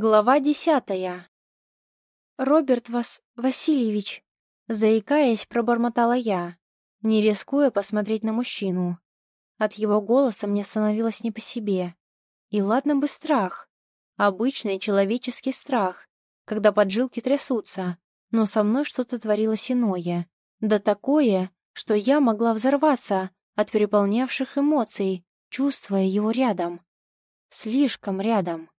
Глава десятая. «Роберт Вас... Васильевич», — заикаясь, пробормотала я, не рискуя посмотреть на мужчину. От его голоса мне становилось не по себе. И ладно бы страх. Обычный человеческий страх, когда поджилки трясутся, но со мной что-то творилось иное. Да такое, что я могла взорваться от переполнявших эмоций, чувствуя его рядом. Слишком рядом.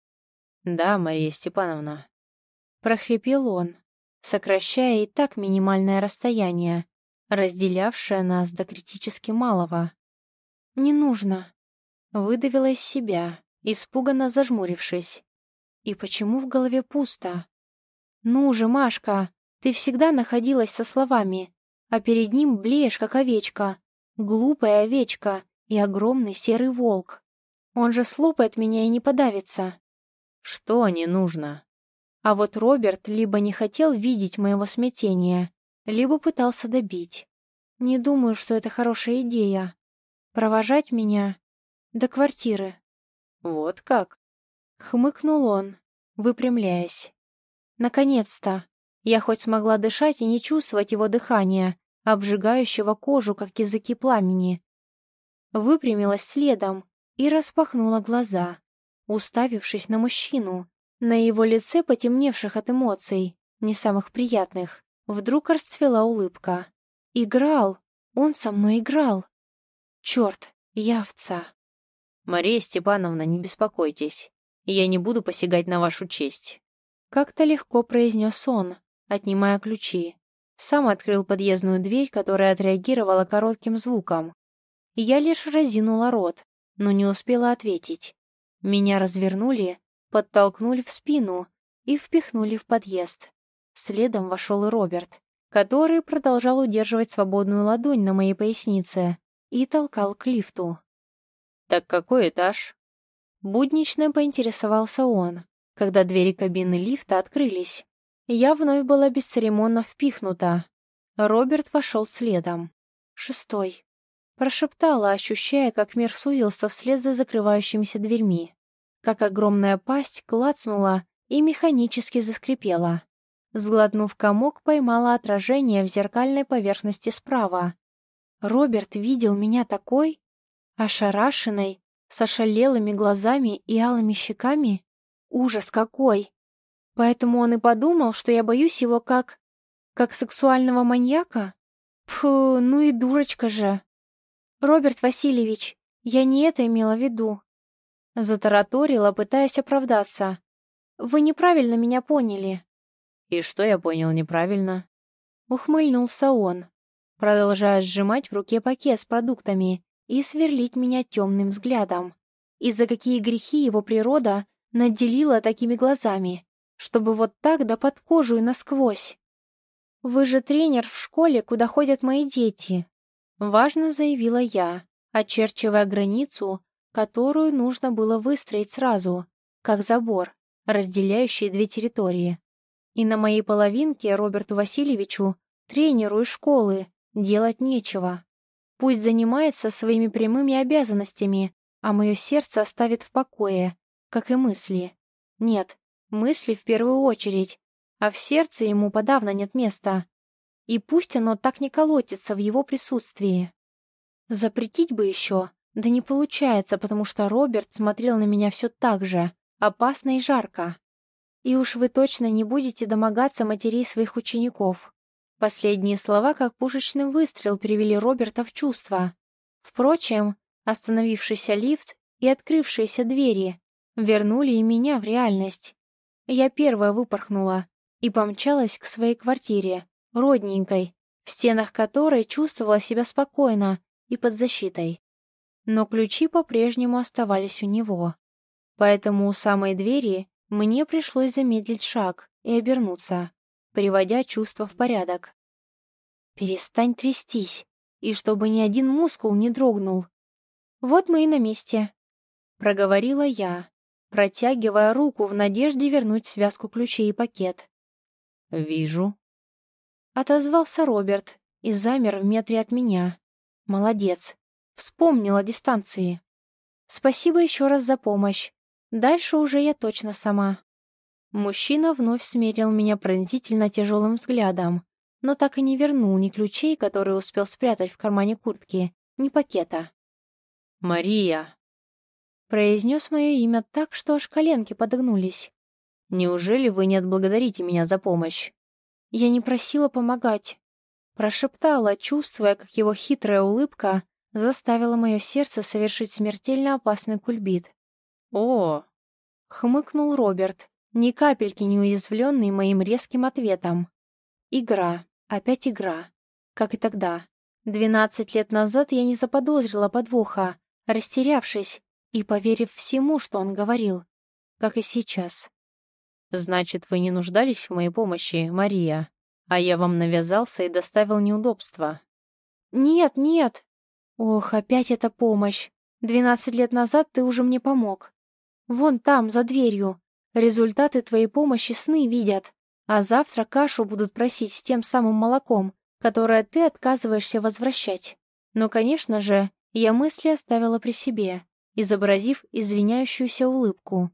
«Да, Мария Степановна», — прохрипел он, сокращая и так минимальное расстояние, разделявшее нас до критически малого. «Не нужно», — выдавила из себя, испуганно зажмурившись. «И почему в голове пусто?» «Ну же, Машка, ты всегда находилась со словами, а перед ним блеешь, как овечка, глупая овечка и огромный серый волк. Он же слопает меня и не подавится». Что не нужно? А вот Роберт либо не хотел видеть моего смятения, либо пытался добить. Не думаю, что это хорошая идея. Провожать меня до квартиры. Вот как? Хмыкнул он, выпрямляясь. Наконец-то! Я хоть смогла дышать и не чувствовать его дыхания, обжигающего кожу, как языки пламени. Выпрямилась следом и распахнула глаза уставившись на мужчину. На его лице, потемневших от эмоций, не самых приятных, вдруг расцвела улыбка. «Играл! Он со мной играл! Черт, явца!» «Мария Степановна, не беспокойтесь. Я не буду посягать на вашу честь». Как-то легко произнес он, отнимая ключи. Сам открыл подъездную дверь, которая отреагировала коротким звуком. Я лишь разинула рот, но не успела ответить. Меня развернули, подтолкнули в спину и впихнули в подъезд. Следом вошел и Роберт, который продолжал удерживать свободную ладонь на моей пояснице и толкал к лифту. «Так какой этаж?» Буднично поинтересовался он, когда двери кабины лифта открылись. Я вновь была бесцеремонно впихнута. Роберт вошел следом. Шестой. Прошептала, ощущая, как мир сузился вслед за закрывающимися дверьми. Как огромная пасть клацнула и механически заскрипела. Сглотнув комок, поймала отражение в зеркальной поверхности справа. Роберт видел меня такой, ошарашенной, с ошалелыми глазами и алыми щеками. Ужас какой! Поэтому он и подумал, что я боюсь его как... как сексуального маньяка? Фу, ну и дурочка же. «Роберт Васильевич, я не это имела в виду». Затараторила, пытаясь оправдаться. «Вы неправильно меня поняли». «И что я понял неправильно?» Ухмыльнулся он, продолжая сжимать в руке пакет с продуктами и сверлить меня темным взглядом. И за какие грехи его природа наделила такими глазами, чтобы вот так да под кожу и насквозь. «Вы же тренер в школе, куда ходят мои дети. Важно заявила я, очерчивая границу, которую нужно было выстроить сразу, как забор, разделяющий две территории. И на моей половинке Роберту Васильевичу, тренеру из школы, делать нечего. Пусть занимается своими прямыми обязанностями, а мое сердце оставит в покое, как и мысли. Нет, мысли в первую очередь, а в сердце ему подавно нет места. И пусть оно так не колотится в его присутствии. Запретить бы еще, да не получается, потому что Роберт смотрел на меня все так же, опасно и жарко. И уж вы точно не будете домогаться матерей своих учеников. Последние слова, как пушечный выстрел, привели Роберта в чувство. Впрочем, остановившийся лифт и открывшиеся двери вернули и меня в реальность. Я первая выпорхнула и помчалась к своей квартире, родненькой, в стенах которой чувствовала себя спокойно и под защитой. Но ключи по-прежнему оставались у него. Поэтому у самой двери мне пришлось замедлить шаг и обернуться, приводя чувства в порядок. «Перестань трястись, и чтобы ни один мускул не дрогнул. Вот мы и на месте», — проговорила я, протягивая руку в надежде вернуть связку ключей и пакет. «Вижу», Отозвался Роберт и замер в метре от меня. Молодец. Вспомнил о дистанции. Спасибо еще раз за помощь. Дальше уже я точно сама. Мужчина вновь смерил меня пронзительно тяжелым взглядом, но так и не вернул ни ключей, которые успел спрятать в кармане куртки, ни пакета. «Мария!» Произнес мое имя так, что аж коленки подогнулись. «Неужели вы не отблагодарите меня за помощь?» Я не просила помогать. Прошептала, чувствуя, как его хитрая улыбка заставила мое сердце совершить смертельно опасный кульбит. «О!» — хмыкнул Роберт, ни капельки не уязвленный моим резким ответом. Игра, опять игра, как и тогда. Двенадцать лет назад я не заподозрила подвоха, растерявшись и поверив всему, что он говорил, как и сейчас. «Значит, вы не нуждались в моей помощи, Мария, а я вам навязался и доставил неудобства?» «Нет, нет!» «Ох, опять эта помощь! Двенадцать лет назад ты уже мне помог. Вон там, за дверью. Результаты твоей помощи сны видят, а завтра кашу будут просить с тем самым молоком, которое ты отказываешься возвращать. Но, конечно же, я мысли оставила при себе, изобразив извиняющуюся улыбку.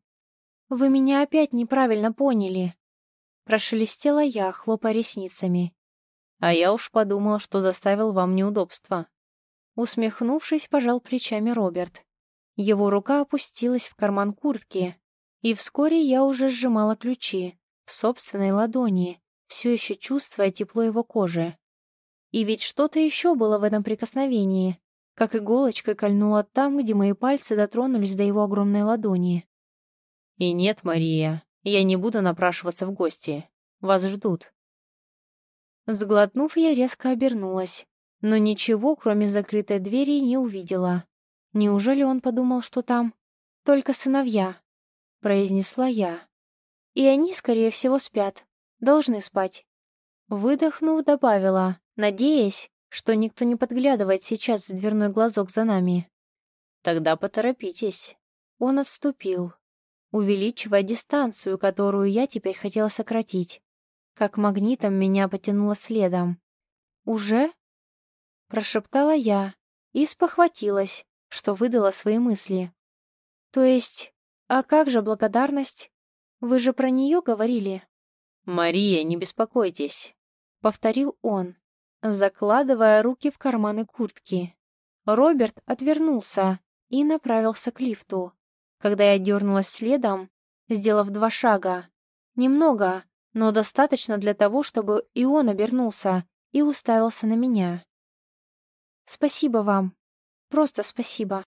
«Вы меня опять неправильно поняли», — прошелестела я, хлопая ресницами. «А я уж подумала, что заставил вам неудобства». Усмехнувшись, пожал плечами Роберт. Его рука опустилась в карман куртки, и вскоре я уже сжимала ключи в собственной ладони, все еще чувствуя тепло его кожи. И ведь что-то еще было в этом прикосновении, как иголочкой кольнула там, где мои пальцы дотронулись до его огромной ладони. «И нет, Мария, я не буду напрашиваться в гости. Вас ждут». Сглотнув, я резко обернулась, но ничего, кроме закрытой двери, не увидела. Неужели он подумал, что там только сыновья? произнесла я. И они, скорее всего, спят. Должны спать. Выдохнув, добавила, надеясь, что никто не подглядывает сейчас в дверной глазок за нами. Тогда поторопитесь. Он отступил, увеличивая дистанцию, которую я теперь хотела сократить. Как магнитом меня потянуло следом. «Уже?» — прошептала я и спохватилась, что выдала свои мысли. «То есть «А как же благодарность? Вы же про нее говорили?» «Мария, не беспокойтесь», — повторил он, закладывая руки в карманы куртки. Роберт отвернулся и направился к лифту. Когда я дернулась следом, сделав два шага. Немного, но достаточно для того, чтобы и он обернулся и уставился на меня. «Спасибо вам. Просто спасибо»,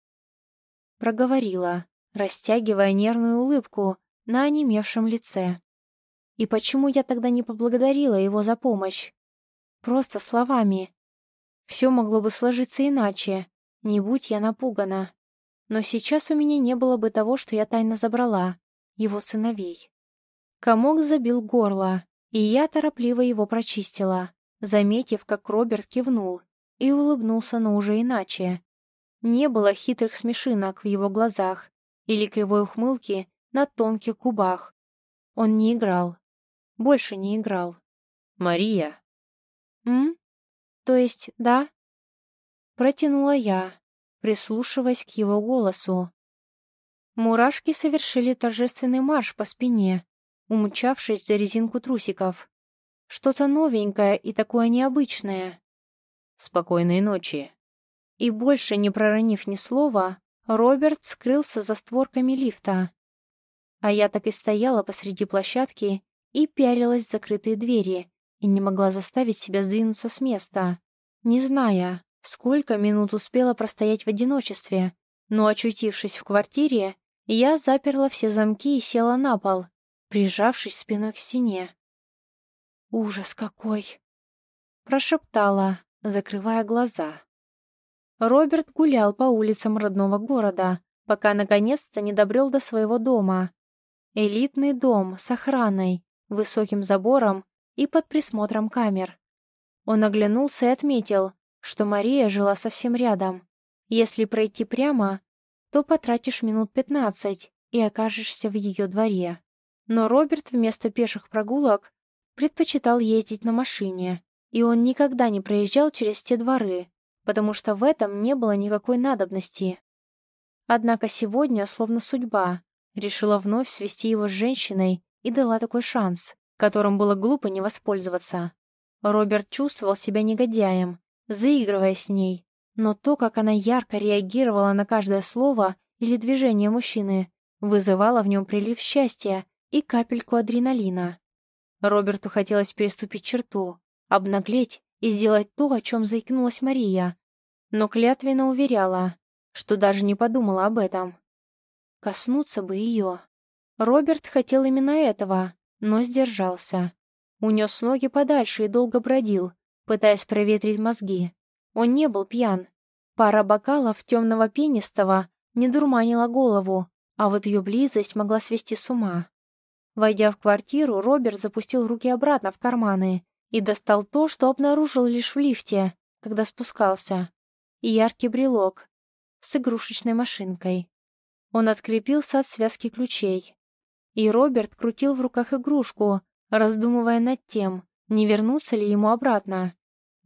— проговорила, растягивая нервную улыбку на онемевшем лице. И почему я тогда не поблагодарила его за помощь? Просто словами. Все могло бы сложиться иначе, не будь я напугана. Но сейчас у меня не было бы того, что я тайно забрала, его сыновей. Комок забил горло, и я торопливо его прочистила, заметив, как Роберт кивнул и улыбнулся, но уже иначе. Не было хитрых смешинок в его глазах, или кривой ухмылки на тонких губах. Он не играл. Больше не играл. «Мария!» «М? То есть, да?» Протянула я, прислушиваясь к его голосу. Мурашки совершили торжественный марш по спине, умчавшись за резинку трусиков. Что-то новенькое и такое необычное. «Спокойной ночи!» И больше не проронив ни слова, Роберт скрылся за створками лифта. А я так и стояла посреди площадки и пялилась в закрытые двери и не могла заставить себя сдвинуться с места, не зная, сколько минут успела простоять в одиночестве, но, очутившись в квартире, я заперла все замки и села на пол, прижавшись спиной к стене. «Ужас какой!» — прошептала, закрывая глаза. Роберт гулял по улицам родного города, пока наконец-то не добрел до своего дома. Элитный дом с охраной, высоким забором и под присмотром камер. Он оглянулся и отметил, что Мария жила совсем рядом. Если пройти прямо, то потратишь минут пятнадцать и окажешься в ее дворе. Но Роберт вместо пеших прогулок предпочитал ездить на машине, и он никогда не проезжал через те дворы, потому что в этом не было никакой надобности. Однако сегодня, словно судьба, решила вновь свести его с женщиной, и дала такой шанс, которым было глупо не воспользоваться. Роберт чувствовал себя негодяем, заигрывая с ней, но то, как она ярко реагировала на каждое слово или движение мужчины, вызывало в нем прилив счастья и капельку адреналина. Роберту хотелось переступить черту, обнаглеть и сделать то, о чем заикнулась Мария, но клятвенно уверяла, что даже не подумала об этом. Коснуться бы ее. Роберт хотел именно этого, но сдержался. Унес ноги подальше и долго бродил, пытаясь проветрить мозги. Он не был пьян. Пара бокалов темного пенистого не дурманила голову, а вот ее близость могла свести с ума. Войдя в квартиру, Роберт запустил руки обратно в карманы и достал то, что обнаружил лишь в лифте, когда спускался. Яркий брелок с игрушечной машинкой. Он открепился от связки ключей. И Роберт крутил в руках игрушку, раздумывая над тем, не вернуться ли ему обратно.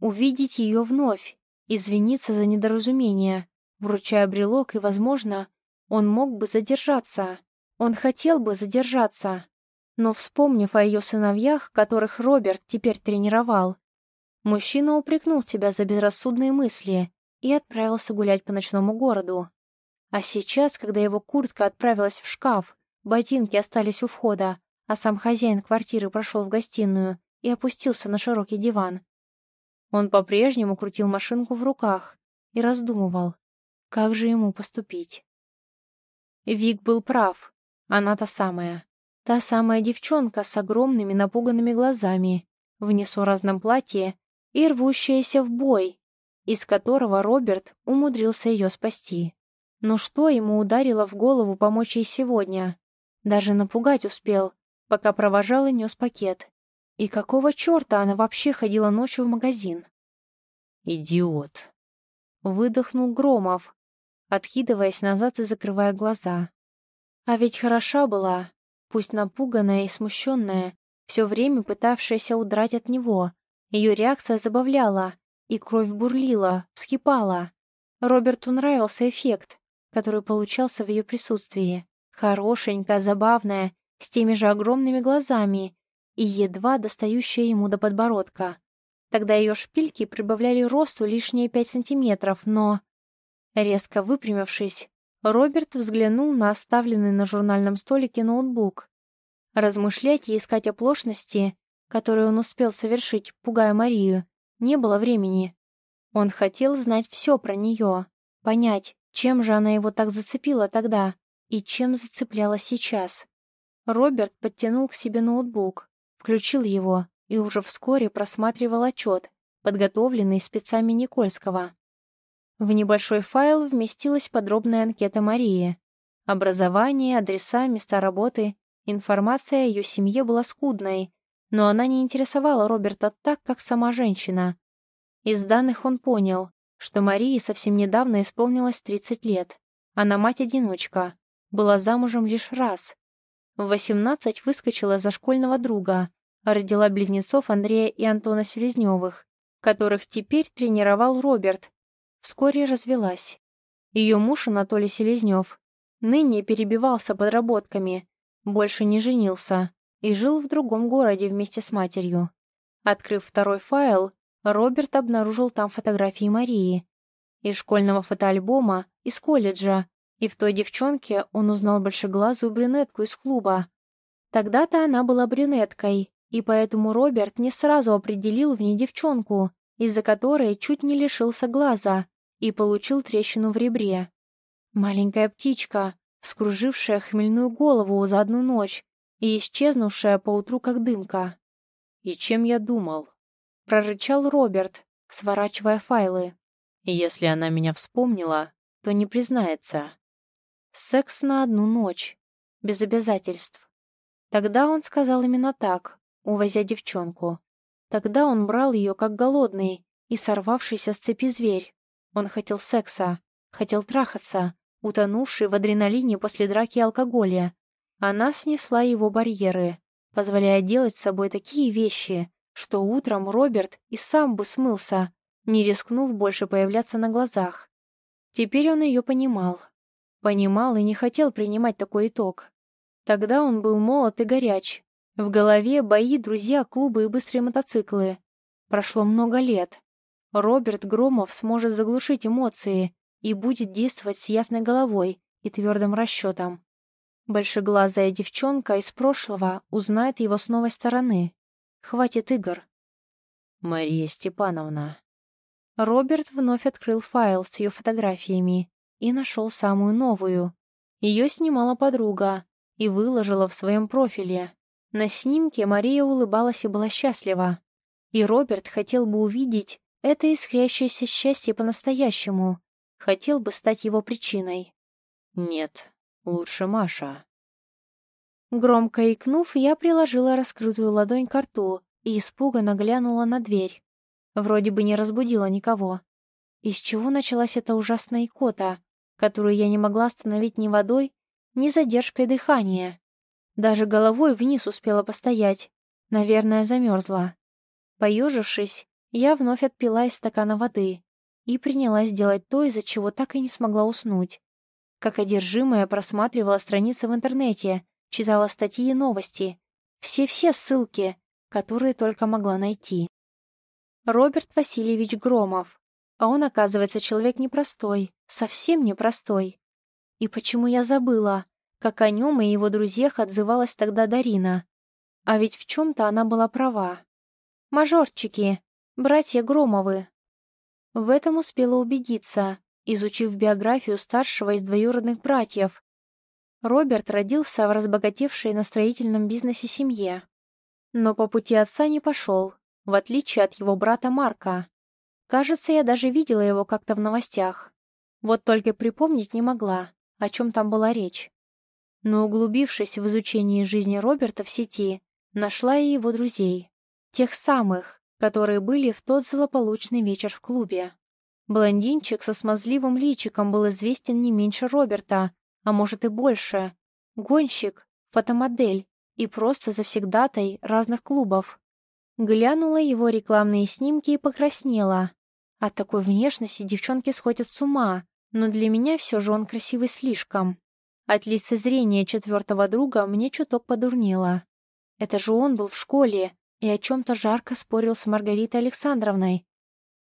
Увидеть ее вновь, извиниться за недоразумение, вручая брелок, и, возможно, он мог бы задержаться. Он хотел бы задержаться. Но, вспомнив о ее сыновьях, которых Роберт теперь тренировал, мужчина упрекнул себя за безрассудные мысли и отправился гулять по ночному городу. А сейчас, когда его куртка отправилась в шкаф, ботинки остались у входа, а сам хозяин квартиры прошел в гостиную и опустился на широкий диван. Он по-прежнему крутил машинку в руках и раздумывал, как же ему поступить. Вик был прав, она та самая. Та самая девчонка с огромными напуганными глазами, в несуразном платье и рвущаяся в бой, из которого Роберт умудрился ее спасти. Но что ему ударило в голову помочь ей сегодня? Даже напугать успел, пока провожал и нес пакет. И какого черта она вообще ходила ночью в магазин? «Идиот!» Выдохнул Громов, откидываясь назад и закрывая глаза. А ведь хороша была, пусть напуганная и смущенная, все время пытавшаяся удрать от него. Ее реакция забавляла, и кровь бурлила, вскипала. Роберту нравился эффект, который получался в ее присутствии. Хорошенькая, забавная, с теми же огромными глазами и едва достающая ему до подбородка. Тогда ее шпильки прибавляли росту лишние пять сантиметров, но... Резко выпрямившись, Роберт взглянул на оставленный на журнальном столике ноутбук. Размышлять и искать оплошности, которые он успел совершить, пугая Марию, не было времени. Он хотел знать все про нее, понять, чем же она его так зацепила тогда и чем зацепляла сейчас. Роберт подтянул к себе ноутбук, включил его и уже вскоре просматривал отчет, подготовленный спецами Никольского. В небольшой файл вместилась подробная анкета Марии. Образование, адреса, места работы, информация о ее семье была скудной, но она не интересовала Роберта так, как сама женщина. Из данных он понял, что Марии совсем недавно исполнилось 30 лет. Она мать-одиночка, была замужем лишь раз. В 18 выскочила за школьного друга, родила близнецов Андрея и Антона Селезневых, которых теперь тренировал Роберт, вскоре развелась. Ее муж Анатолий Селезнев ныне перебивался подработками, больше не женился и жил в другом городе вместе с матерью. Открыв второй файл, Роберт обнаружил там фотографии Марии. Из школьного фотоальбома, из колледжа, и в той девчонке он узнал большеглазую брюнетку из клуба. Тогда-то она была брюнеткой, и поэтому Роберт не сразу определил в ней девчонку, из-за которой чуть не лишился глаза, и получил трещину в ребре. Маленькая птичка, вскружившая хмельную голову за одну ночь и исчезнувшая поутру как дымка. «И чем я думал?» — прорычал Роберт, сворачивая файлы. «Если она меня вспомнила, то не признается». Секс на одну ночь, без обязательств. Тогда он сказал именно так, увозя девчонку. Тогда он брал ее как голодный и сорвавшийся с цепи зверь. Он хотел секса, хотел трахаться, утонувший в адреналине после драки и алкоголя. Она снесла его барьеры, позволяя делать с собой такие вещи, что утром Роберт и сам бы смылся, не рискнув больше появляться на глазах. Теперь он ее понимал. Понимал и не хотел принимать такой итог. Тогда он был молод и горяч, В голове бои, друзья, клубы и быстрые мотоциклы. Прошло много лет. Роберт Громов сможет заглушить эмоции и будет действовать с ясной головой и твердым расчетом. Большеглазая девчонка из прошлого узнает его с новой стороны. Хватит игр. Мария Степановна. Роберт вновь открыл файл с ее фотографиями и нашел самую новую. Ее снимала подруга и выложила в своем профиле. На снимке Мария улыбалась и была счастлива. И Роберт хотел бы увидеть это искрящееся счастье по-настоящему. Хотел бы стать его причиной. Нет, лучше Маша. Громко икнув, я приложила раскрытую ладонь к рту и испуганно глянула на дверь. Вроде бы не разбудила никого. Из чего началась эта ужасная икота, которую я не могла остановить ни водой, ни задержкой дыхания? Даже головой вниз успела постоять. Наверное, замерзла. Поежившись, я вновь отпила из стакана воды и принялась делать то, из-за чего так и не смогла уснуть. Как одержимая просматривала страницы в интернете, читала статьи и новости. Все-все ссылки, которые только могла найти. Роберт Васильевич Громов. А он, оказывается, человек непростой, совсем непростой. И почему я забыла, как о нем и его друзьях отзывалась тогда Дарина? А ведь в чем-то она была права. Мажорчики, братья Громовы. В этом успела убедиться, изучив биографию старшего из двоюродных братьев. Роберт родился в разбогатевшей на строительном бизнесе семье. Но по пути отца не пошел, в отличие от его брата Марка. Кажется, я даже видела его как-то в новостях. Вот только припомнить не могла, о чем там была речь. Но углубившись в изучение жизни Роберта в сети, нашла и его друзей. Тех самых, которые были в тот злополучный вечер в клубе. Блондинчик со смазливым личиком был известен не меньше Роберта, а может и больше. Гонщик, фотомодель и просто завсегдатай разных клубов. Глянула его рекламные снимки и покраснела. От такой внешности девчонки сходят с ума, но для меня все же он красивый слишком. От лицезрения четвертого друга мне чуток подурнело. Это же он был в школе и о чем-то жарко спорил с Маргаритой Александровной.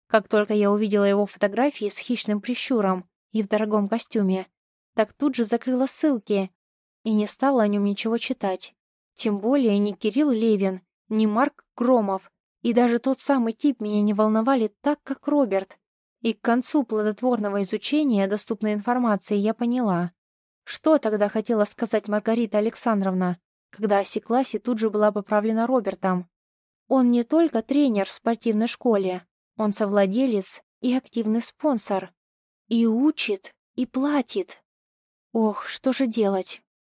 Как только я увидела его фотографии с хищным прищуром и в дорогом костюме, так тут же закрыла ссылки и не стала о нем ничего читать. Тем более ни Кирилл Левин, ни Марк Громов, и даже тот самый тип меня не волновали так, как Роберт. И к концу плодотворного изучения доступной информации я поняла, что тогда хотела сказать Маргарита Александровна, когда осеклась и тут же была поправлена Робертом. Он не только тренер в спортивной школе, он совладелец и активный спонсор. И учит, и платит. Ох, что же делать?